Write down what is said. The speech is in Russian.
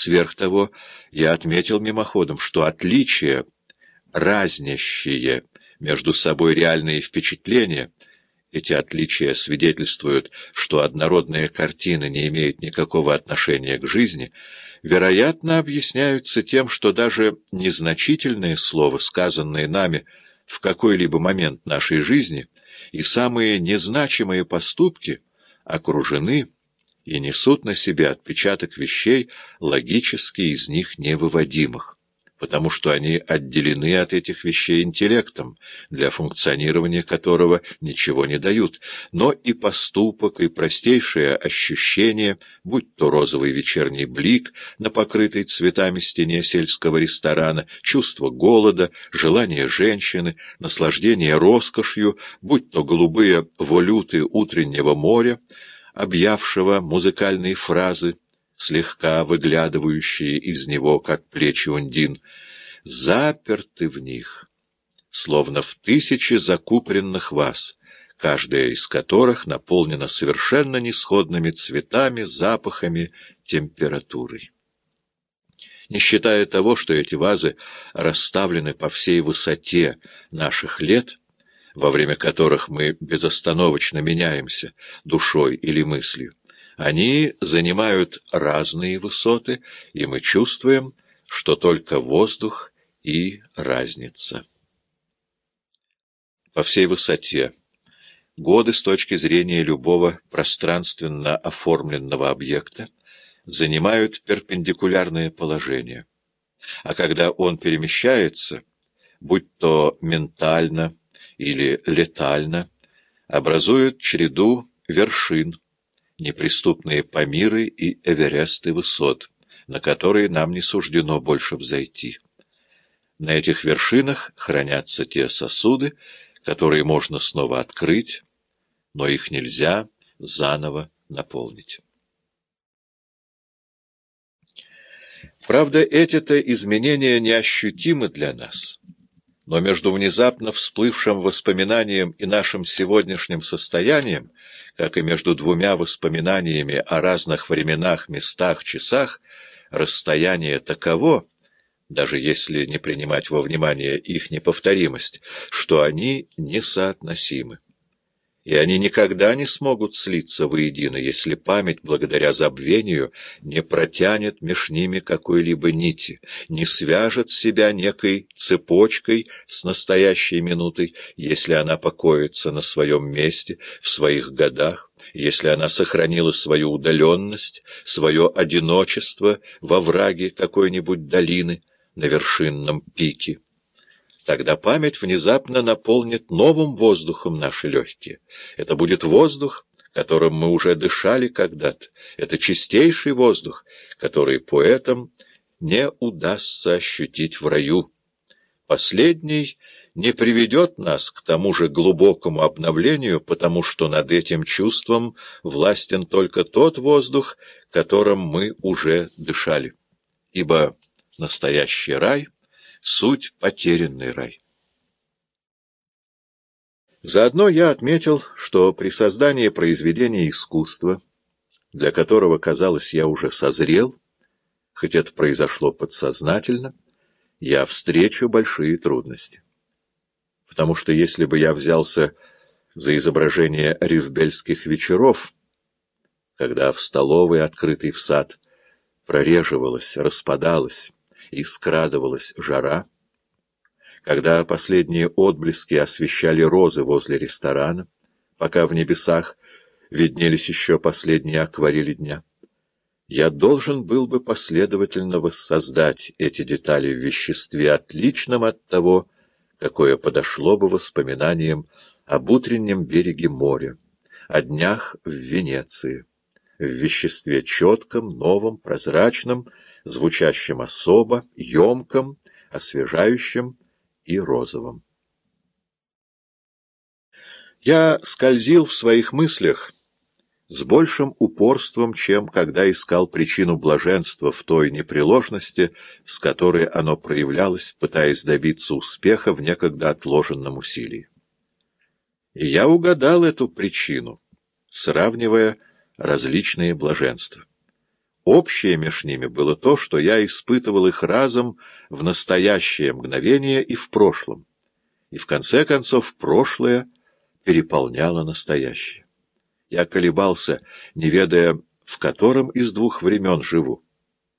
Сверх того, я отметил мимоходом, что отличия, разнящие между собой реальные впечатления, эти отличия свидетельствуют, что однородная картина не имеет никакого отношения к жизни, вероятно, объясняются тем, что даже незначительное слово, сказанное нами в какой-либо момент нашей жизни, и самые незначимые поступки окружены и несут на себе отпечаток вещей, логически из них невыводимых, потому что они отделены от этих вещей интеллектом, для функционирования которого ничего не дают, но и поступок, и простейшее ощущение, будь то розовый вечерний блик на покрытой цветами стене сельского ресторана, чувство голода, желание женщины, наслаждение роскошью, будь то голубые волюты утреннего моря, объявшего музыкальные фразы, слегка выглядывающие из него, как плечи ундин, заперты в них, словно в тысячи закупоренных ваз, каждая из которых наполнена совершенно несходными цветами, запахами, температурой. Не считая того, что эти вазы расставлены по всей высоте наших лет, во время которых мы безостановочно меняемся душой или мыслью. Они занимают разные высоты, и мы чувствуем, что только воздух и разница. По всей высоте. Годы с точки зрения любого пространственно оформленного объекта занимают перпендикулярное положение. А когда он перемещается, будь то ментально, или летально, образуют череду вершин, неприступные Памиры и Эвересты высот, на которые нам не суждено больше взойти. На этих вершинах хранятся те сосуды, которые можно снова открыть, но их нельзя заново наполнить. Правда, эти-то изменения неощутимы для нас но между внезапно всплывшим воспоминанием и нашим сегодняшним состоянием, как и между двумя воспоминаниями о разных временах, местах, часах, расстояние таково, даже если не принимать во внимание их неповторимость, что они несоотносимы и они никогда не смогут слиться воедино, если память, благодаря забвению, не протянет меж ними какой-либо нити, не свяжет себя некой цепочкой с настоящей минутой, если она покоится на своем месте, в своих годах, если она сохранила свою удаленность, свое одиночество во враге какой-нибудь долины на вершинном пике. Тогда память внезапно наполнит новым воздухом наши легкие. Это будет воздух, которым мы уже дышали когда-то. Это чистейший воздух, который поэтам не удастся ощутить в раю. Последний не приведет нас к тому же глубокому обновлению, потому что над этим чувством властен только тот воздух, которым мы уже дышали. Ибо настоящий рай — суть потерянный рай. Заодно я отметил, что при создании произведения искусства, для которого, казалось, я уже созрел, хоть это произошло подсознательно, я встречу большие трудности. Потому что если бы я взялся за изображение ревбельских вечеров, когда в столовой, открытой в сад, прореживалась, распадалась, и скрадывалась жара, когда последние отблески освещали розы возле ресторана, пока в небесах виднелись еще последние акварели дня. Я должен был бы последовательно воссоздать эти детали в веществе, отличном от того, какое подошло бы воспоминаниям об утреннем береге моря, о днях в Венеции, в веществе четком, новом, прозрачном, звучащим особо, емком, освежающим и розовым. Я скользил в своих мыслях с большим упорством, чем когда искал причину блаженства в той непреложности, с которой оно проявлялось, пытаясь добиться успеха в некогда отложенном усилии. И я угадал эту причину, сравнивая различные блаженства. Общее между ними было то, что я испытывал их разом в настоящее мгновение и в прошлом, и в конце концов прошлое переполняло настоящее. Я колебался, не ведая, в котором из двух времен живу.